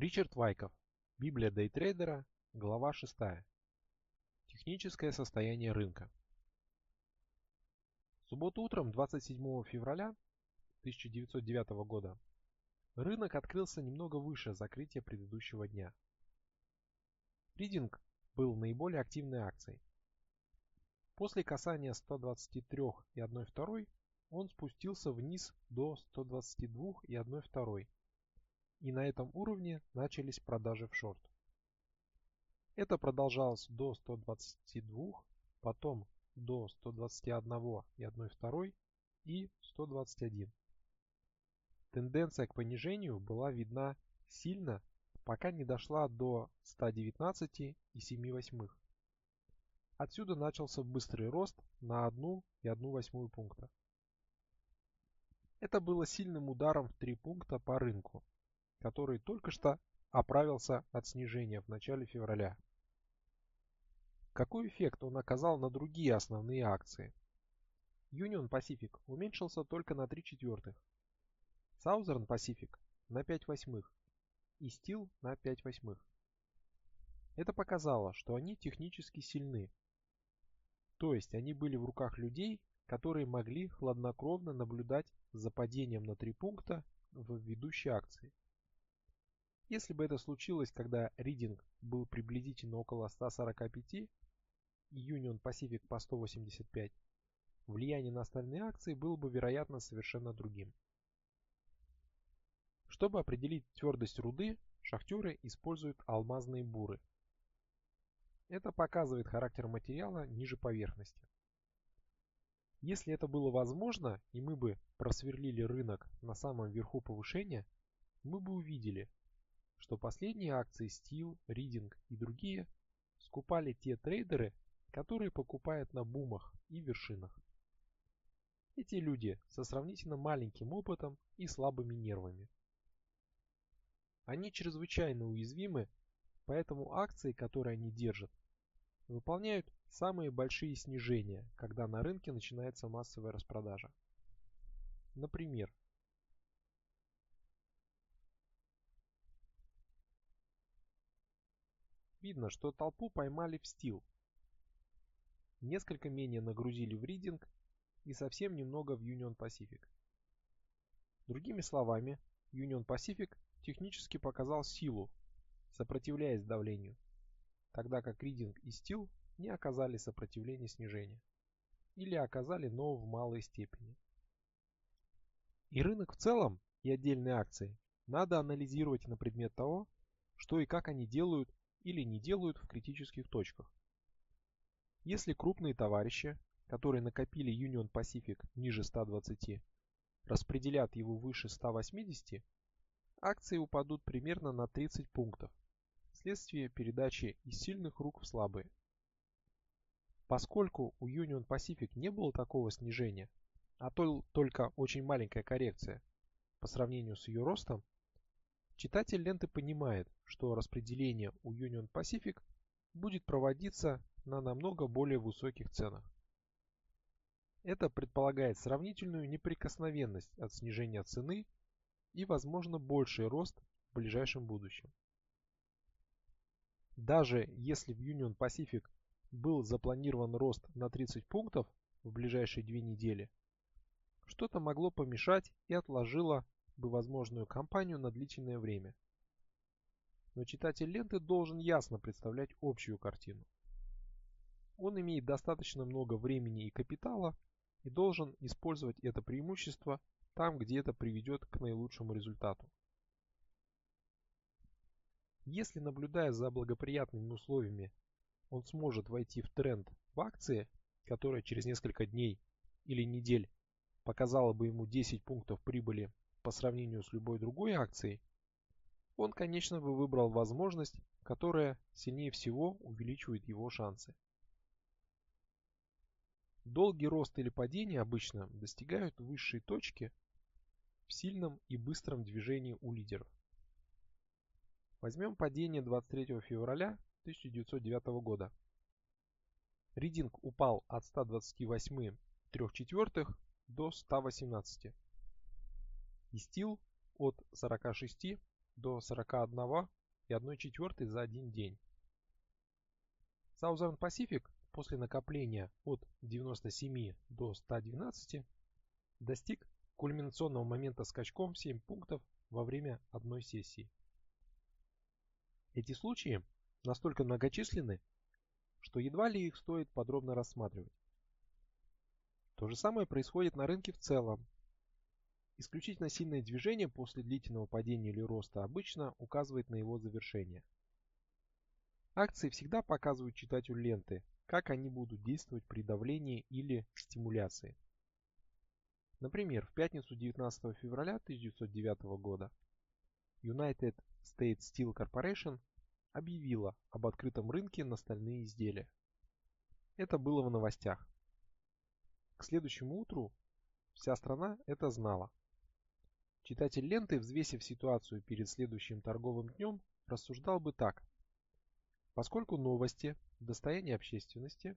Ричард Вайков. Библия дейтрейдера. Глава 6. Техническое состояние рынка. В субботу утром 27 февраля 1909 года рынок открылся немного выше закрытия предыдущего дня. Ридинг был наиболее активной акцией. После касания 123 и 1,2 он спустился вниз до 122 и 1,2 и на этом уровне начались продажи в шорт. Это продолжалось до 122, потом до 121 и 1,2 и 121. Тенденция к понижению была видна сильно, пока не дошла до 119 и 7 восьмых. Отсюда начался быстрый рост на 1 и 1 восьмую пункта. Это было сильным ударом в 3 пункта по рынку, который только что оправился от снижения в начале февраля. Какой эффект он оказал на другие основные акции? Union Pacific уменьшился только на 3 четвертых, Southern Pacific на 5 восьмых и Steel на 5 восьмых. Это показало, что они технически сильны. То есть они были в руках людей, которые могли хладнокровно наблюдать за падением на 3 пункта в ведущей акции. Если бы это случилось, когда ридинг был приблизительно около 145 и Union Pacific по 185, влияние на остальные акции было бы, вероятно, совершенно другим. Чтобы определить твердость руды, шахтеры используют алмазные буры. Это показывает характер материала ниже поверхности. Если это было возможно, и мы бы просверлили рынок на самом верху повышения, мы бы увидели, что последние акции Steel, Reading и другие скупали те трейдеры, которые покупают на бумах и вершинах. Эти люди со сравнительно маленьким опытом и слабыми нервами. Они чрезвычайно уязвимы, поэтому акции, которые они держат, выполняют самые большие снижения, когда на рынке начинается массовая распродажа. Например, Видно, что толпу поймали в стил. Несколько менее нагрузили в ридинг и совсем немного в Union Pacific. Другими словами, Union Pacific технически показал силу, сопротивляясь давлению, тогда как ридинг и стил не оказали сопротивления снижения или оказали, но в малой степени. И рынок в целом, и отдельные акции надо анализировать на предмет того, что и как они делают или не делают в критических точках. Если крупные товарищи, которые накопили Union Pacific ниже 120, распределят его выше 180, акции упадут примерно на 30 пунктов вследствие передачи из сильных рук в слабые. Поскольку у Union Pacific не было такого снижения, а только очень маленькая коррекция по сравнению с ее ростом, Читатель ленты понимает, что распределение у Union Pacific будет проводиться на намного более высоких ценах. Это предполагает сравнительную неприкосновенность от снижения цены и, возможно, больший рост в ближайшем будущем. Даже если в Union Pacific был запланирован рост на 30 пунктов в ближайшие две недели, что-то могло помешать и отложило бы возможную кампанию на длительное время. Но читатель ленты должен ясно представлять общую картину. Он имеет достаточно много времени и капитала и должен использовать это преимущество там, где это приведет к наилучшему результату. Если, наблюдая за благоприятными условиями, он сможет войти в тренд в акции, которая через несколько дней или недель показала бы ему 10 пунктов прибыли по сравнению с любой другой акцией, он, конечно, бы выбрал возможность, которая сильнее всего увеличивает его шансы. Долгий рост или падение обычно достигают высшей точки в сильном и быстром движении у лидеров. Возьмем падение 23 февраля 1909 года. Ридинг упал от 128 3 четвертых до 118 и стил от 46 до 41 и 1 четвертой за один день. Southern Pacific после накопления от 97 до 112 достиг кульминационного момента скачком в 7 пунктов во время одной сессии. Эти случаи настолько многочисленны, что едва ли их стоит подробно рассматривать. То же самое происходит на рынке в целом. Исключительно сильное движение после длительного падения или роста обычно указывает на его завершение. Акции всегда показывают читателю ленты, как они будут действовать при давлении или стимуляции. Например, в пятницу 19 февраля 1909 года United States Steel Corporation объявила об открытом рынке на стальные изделия. Это было в новостях. К следующему утру вся страна это знала. Читатель ленты, взвесив ситуацию перед следующим торговым днем, рассуждал бы так. Поскольку новости – достояние общественности,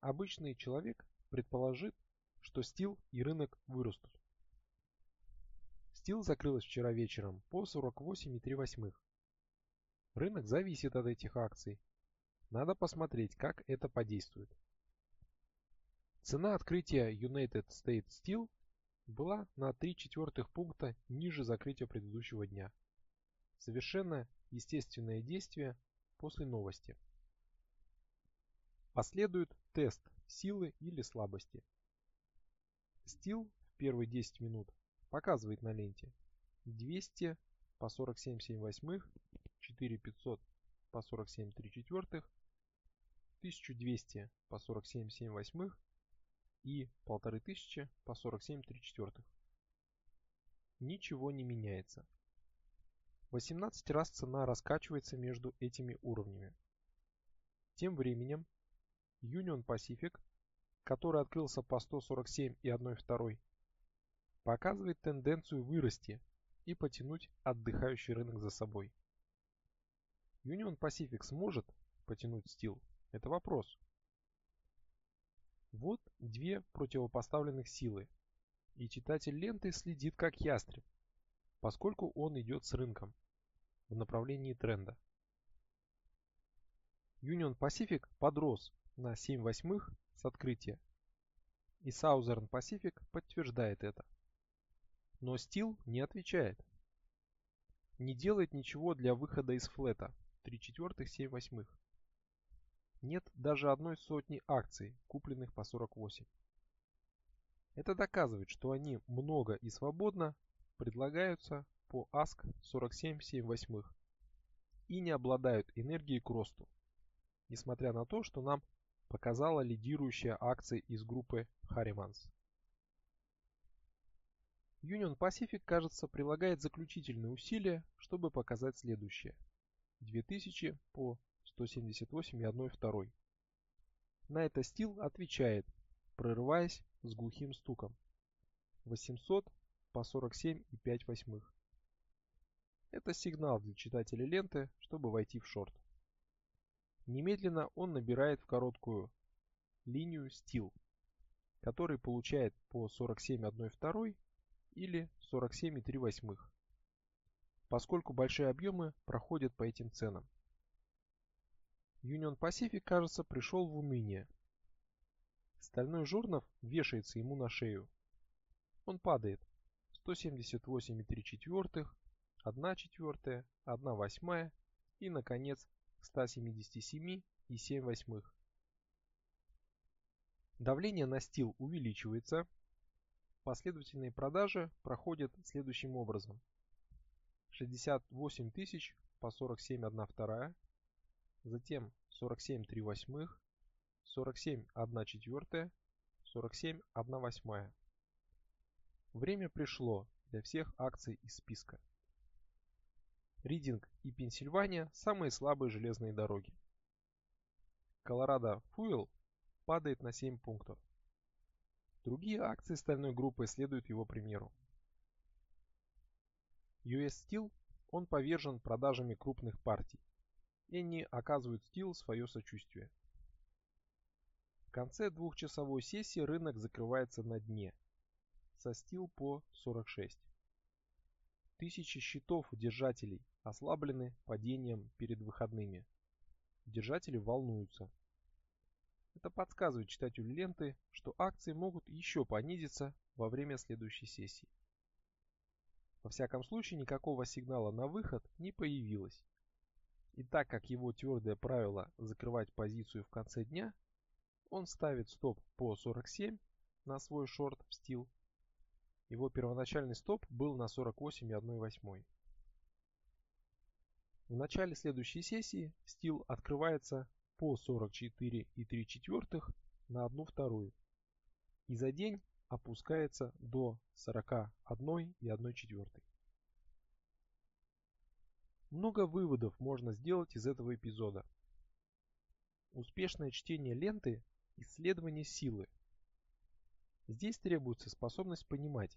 обычный человек предположит, что стил и рынок вырастут. Стил закрылась вчера вечером по 48,3. Рынок зависит от этих акций. Надо посмотреть, как это подействует. Цена открытия United States Steel была на 3 четвертых пункта ниже закрытия предыдущего дня. Совершенно естественное действие после новости. Последует тест силы или слабости. Стил в первые 10 минут показывает на ленте 200 по 47,7, 4500 по 47,3 четвертых, 1200 по 47,7 и 1500 по 47,3 четвертых. Ничего не меняется. 18 раз цена раскачивается между этими уровнями. Тем временем Union Pacific который открылся по 147 и 1,2, показывает тенденцию вырасти и потянуть отдыхающий рынок за собой. Union Pacific сможет потянуть стил? Это вопрос. Вот две противопоставленных силы, и читатель ленты следит как ястреб, поскольку он идет с рынком в направлении тренда. Union Pacific подрос на 7 восьмых с открытия. И Southern Pacific подтверждает это. Но Steel не отвечает. Не делает ничего для выхода из флета 3 четвертых 7 восьмых. Нет даже одной сотни акций, купленных по 48. Это доказывает, что они много и свободно предлагаются по ASK 47 7 восьмых и не обладают энергией к росту, несмотря на то, что нам показала лидирующая акция из группы Harrimans. Union Pacific, кажется, прилагает заключительные усилия, чтобы показать следующее. 2000 по 178,1,2. На это Стил отвечает, прорываясь с глухим стуком. 800 по 47,5. Это сигнал для читателя ленты, чтобы войти в шорт. Немедленно он набирает в короткую линию стил, который получает по 47,1,2 или 47,3, поскольку большие объемы проходят по этим ценам. Union Pacific, кажется, пришел в уныние. Стальной журнов вешается ему на шею. Он падает. 178,3, 1 четвертая, 1 восьмая и, наконец, 177,7. Давление на стил увеличивается. Последовательные продажи проходят следующим образом. 68 тысяч по 47 1 вторая, затем 47 3 восьмых, 47 1 четвертая, 47 1 восьмая. Время пришло для всех акций из списка. Ридинг и Пенсильвания – самые слабые железные дороги. Колорадо Фуэлл падает на 7 пунктов. Другие акции стальной группы следуют его примеру. US Steel он повержен продажами крупных партий, и они оказывают Steel свое сочувствие. В конце двухчасовой сессии рынок закрывается на дне, со Steel по 46. Тысячи счетов держателей ослаблены падением перед выходными. Держатели волнуются. Это подсказывает читателю ленты, что акции могут еще понизиться во время следующей сессии. Во всяком случае, никакого сигнала на выход не появилось. И так как его твердое правило закрывать позицию в конце дня, он ставит стоп по 47 на свой шорт в стил. Его первоначальный стоп был на 48,1. В начале следующей сессии стил открывается по 44,3 на 1 вторую и за день опускается до 41,1 четвертой. Много выводов можно сделать из этого эпизода. Успешное чтение ленты – исследование силы. Здесь требуется способность понимать,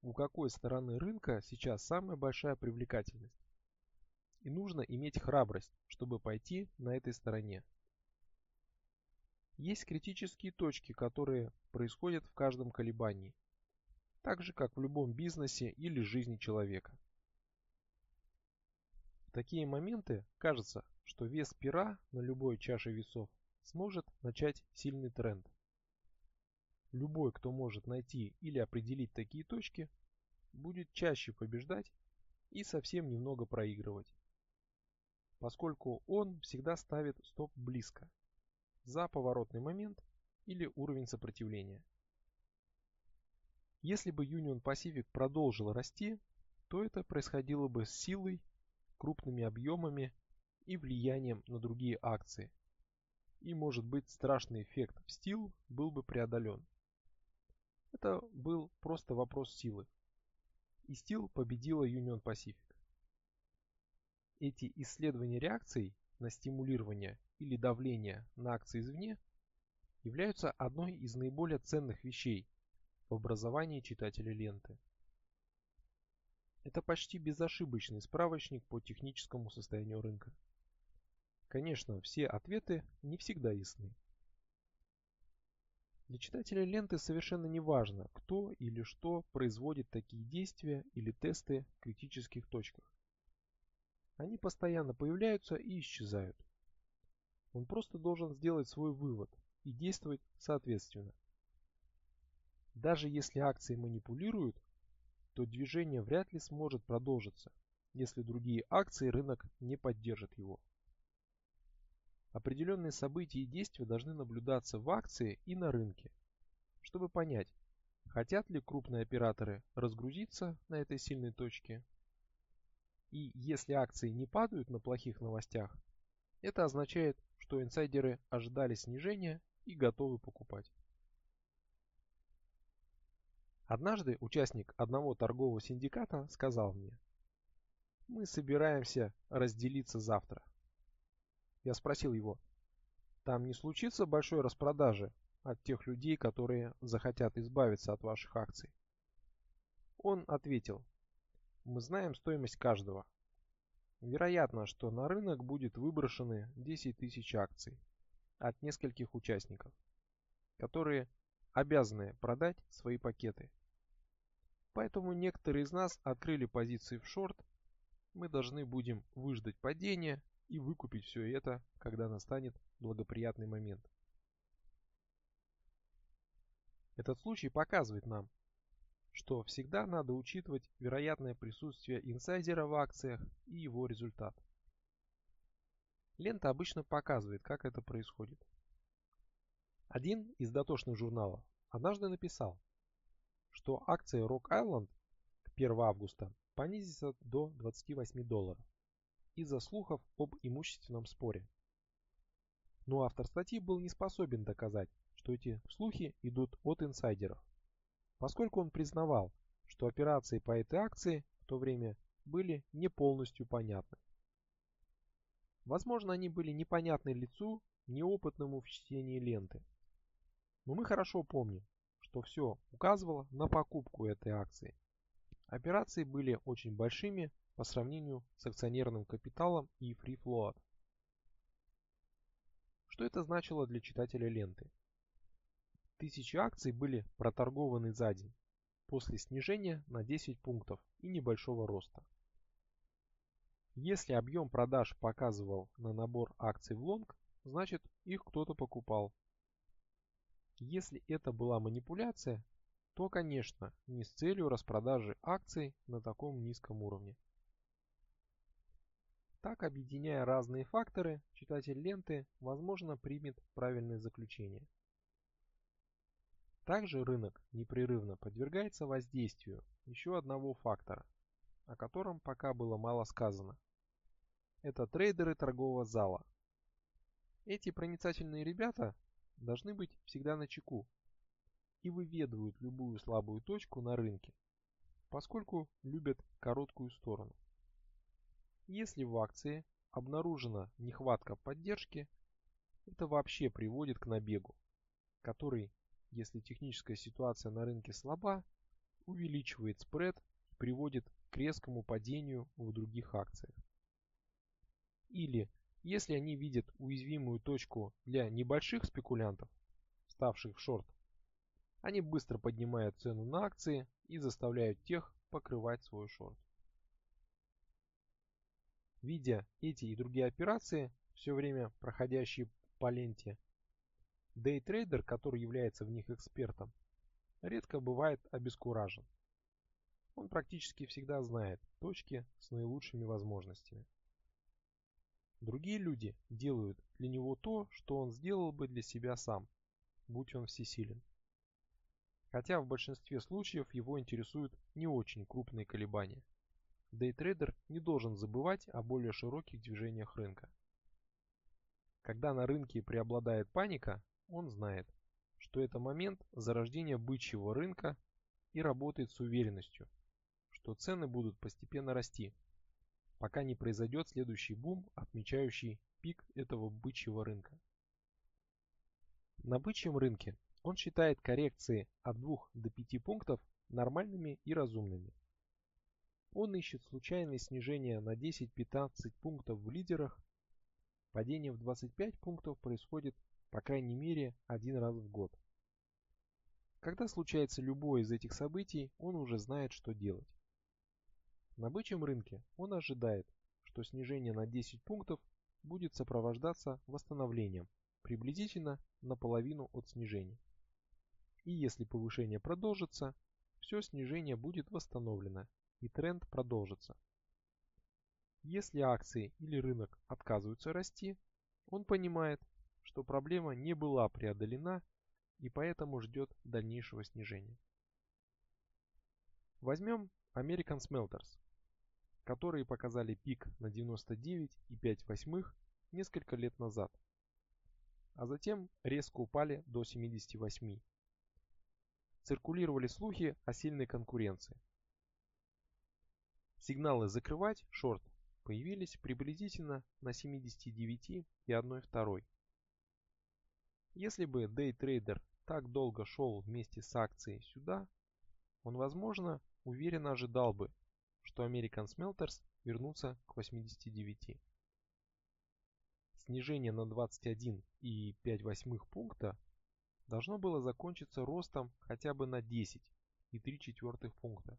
у какой стороны рынка сейчас самая большая привлекательность. И нужно иметь храбрость, чтобы пойти на этой стороне. Есть критические точки, которые происходят в каждом колебании, так же как в любом бизнесе или жизни человека. Такие моменты кажется, что вес пера на любой чаше весов сможет начать сильный тренд. Любой, кто может найти или определить такие точки, будет чаще побеждать и совсем немного проигрывать, поскольку он всегда ставит стоп близко, за поворотный момент или уровень сопротивления. Если бы Union Pacific продолжил расти, то это происходило бы с силой, крупными объемами и влиянием на другие акции. И может быть страшный эффект в стил был бы преодолен. Это был просто вопрос силы. И стил победила Union Pacific. Эти исследования реакций на стимулирование или давление на акции извне являются одной из наиболее ценных вещей в образовании читателя ленты. Это почти безошибочный справочник по техническому состоянию рынка. Конечно, все ответы не всегда ясны. Для читателя ленты совершенно не важно, кто или что производит такие действия или тесты в критических точках. Они постоянно появляются и исчезают. Он просто должен сделать свой вывод и действовать соответственно. Даже если акции манипулируют, то движение вряд ли сможет продолжиться, если другие акции рынок не поддержит его. Определенные события и действия должны наблюдаться в акции и на рынке, чтобы понять, хотят ли крупные операторы разгрузиться на этой сильной точке. И если акции не падают на плохих новостях, это означает, что инсайдеры ожидали снижения и готовы покупать. Однажды участник одного торгового синдиката сказал мне, мы собираемся разделиться завтра. Я спросил его, там не случится большой распродажи от тех людей, которые захотят избавиться от ваших акций? Он ответил, мы знаем стоимость каждого. Вероятно, что на рынок будет выброшены 10 тысяч акций от нескольких участников, которые обязаны продать свои пакеты. Поэтому некоторые из нас открыли позиции в шорт. Мы должны будем выждать падение и выкупить все это, когда настанет благоприятный момент. Этот случай показывает нам, что всегда надо учитывать вероятное присутствие инсайдера в акциях и его результат. Лента обычно показывает, как это происходит. Один из дотошных журналов однажды написал, что акция Rock Island к 1 августа понизится до 28 долларов из-за слухов об имущественном споре. Но автор статьи был не способен доказать, что эти слухи идут от инсайдеров поскольку он признавал, что операции по этой акции в то время были не полностью понятны. Возможно, они были непонятны лицу, неопытному в чтении ленты. Но мы хорошо помним, что все указывало на покупку этой акции. Операции были очень большими по сравнению с акционерным капиталом и free float. Что это значило для читателя ленты? Тысячи акций были проторгованы за день. после снижения на 10 пунктов и небольшого роста. Если объем продаж показывал на набор акций в лонг, значит их кто-то покупал. Если это была манипуляция, то, конечно, не с целью распродажи акций на таком низком уровне. Так, объединяя разные факторы, читатель ленты, возможно, примет правильное заключение. Также рынок непрерывно подвергается воздействию еще одного фактора, о котором пока было мало сказано. Это трейдеры торгового зала. Эти проницательные ребята должны быть всегда на чеку и выведывают любую слабую точку на рынке, поскольку любят короткую сторону. Если в акции обнаружена нехватка поддержки, это вообще приводит к набегу, который, если техническая ситуация на рынке слаба, увеличивает спред и приводит к резкому падению в других акциях. Или, если они видят уязвимую точку для небольших спекулянтов, ставших в шорт, они быстро поднимают цену на акции и заставляют тех покрывать свой шорт. Видя эти и другие операции, все время проходящие по ленте, дейтрейдер, который является в них экспертом, редко бывает обескуражен. Он практически всегда знает точки с наилучшими возможностями. Другие люди делают для него то, что он сделал бы для себя сам, будь он всесилен. Хотя в большинстве случаев его интересуют не очень крупные колебания – Дейтрейдер не должен забывать о более широких движениях рынка. Когда на рынке преобладает паника, он знает, что это момент зарождения бычьего рынка и работает с уверенностью, что цены будут постепенно расти, пока не произойдет следующий бум, отмечающий пик этого бычьего рынка. На бычьем рынке он считает коррекции от 2 до 5 пунктов нормальными и разумными. Он ищет случайные снижения на 10-15 пунктов в лидерах. Падение в 25 пунктов происходит по крайней мере один раз в год. Когда случается любое из этих событий, он уже знает, что делать. На бычьем рынке он ожидает, что снижение на 10 пунктов будет сопровождаться восстановлением, приблизительно наполовину от снижения. И если повышение продолжится, все снижение будет восстановлено и тренд продолжится. Если акции или рынок отказываются расти, он понимает, что проблема не была преодолена и поэтому ждет дальнейшего снижения. Возьмем American Smelters, которые показали пик на 99,5 несколько лет назад, а затем резко упали до 78. Циркулировали слухи о сильной конкуренции. Сигналы «закрывать» шорт появились приблизительно на 79,1. Если бы дейтрейдер так долго шел вместе с акцией сюда, он, возможно, уверенно ожидал бы, что American Smelters вернутся к 89. Снижение на 21,5 пункта должно было закончиться ростом хотя бы на 10,3 пункта.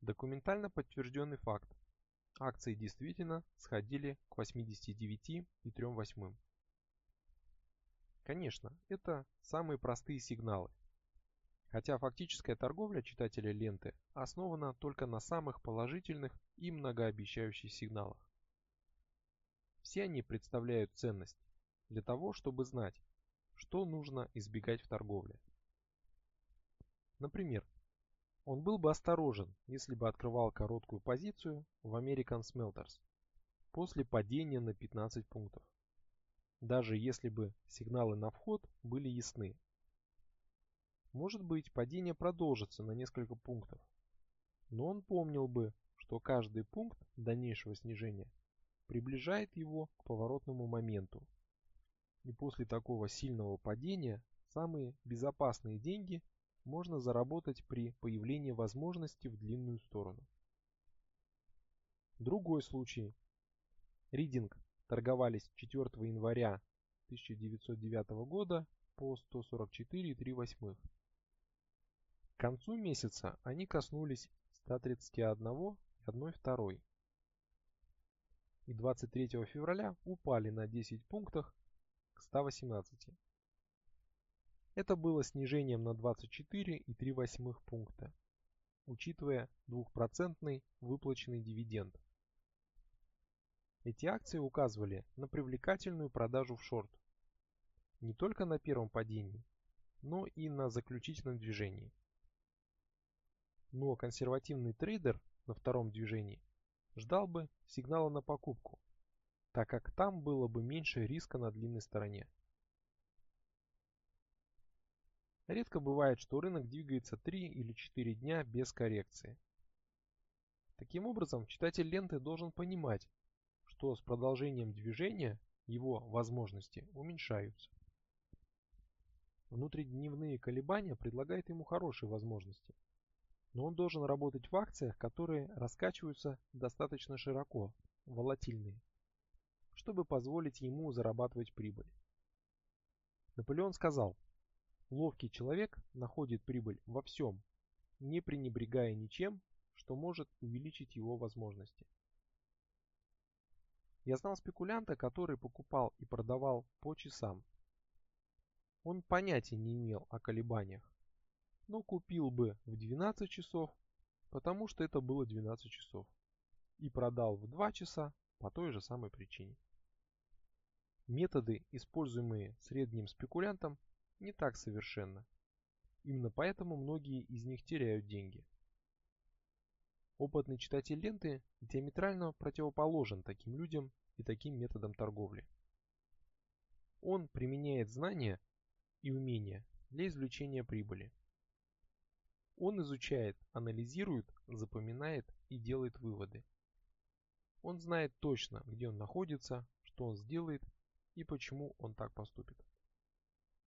Документально подтвержденный факт. Акции действительно сходили к 89,3. Конечно, это самые простые сигналы. Хотя фактическая торговля читателя ленты основана только на самых положительных и многообещающих сигналах. Все они представляют ценность для того, чтобы знать, что нужно избегать в торговле. Например, он был бы осторожен, если бы открывал короткую позицию в American Smelters после падения на 15 пунктов, даже если бы сигналы на вход были ясны. Может быть, падение продолжится на несколько пунктов, но он помнил бы, что каждый пункт дальнейшего снижения приближает его к поворотному моменту. И после такого сильного падения самые безопасные деньги – можно заработать при появлении возможности в длинную сторону. Другой случай. Ридинг торговались 4 января 1909 года по 144,38. К концу месяца они коснулись 131 и 1,2 и 23 февраля упали на 10 пунктах к 118. Это было снижением на 24,3 пункта, учитывая 2% выплаченный дивиденд. Эти акции указывали на привлекательную продажу в шорт. Не только на первом падении, но и на заключительном движении. Но консервативный трейдер на втором движении ждал бы сигнала на покупку, так как там было бы меньше риска на длинной стороне. Редко бывает, что рынок двигается 3 или 4 дня без коррекции. Таким образом, читатель ленты должен понимать, что с продолжением движения его возможности уменьшаются. Внутридневные колебания предлагают ему хорошие возможности, но он должен работать в акциях, которые раскачиваются достаточно широко, волатильные, чтобы позволить ему зарабатывать прибыль. Наполеон сказал, Ловкий человек находит прибыль во всем, не пренебрегая ничем, что может увеличить его возможности. Я знал спекулянта, который покупал и продавал по часам. Он понятия не имел о колебаниях, но купил бы в 12 часов, потому что это было 12 часов, и продал в 2 часа по той же самой причине. Методы, используемые средним спекулянтом, не так совершенно. Именно поэтому многие из них теряют деньги. Опытный читатель ленты диаметрально противоположен таким людям и таким методам торговли. Он применяет знания и умения для извлечения прибыли. Он изучает, анализирует, запоминает и делает выводы. Он знает точно, где он находится, что он сделает и почему он так поступит.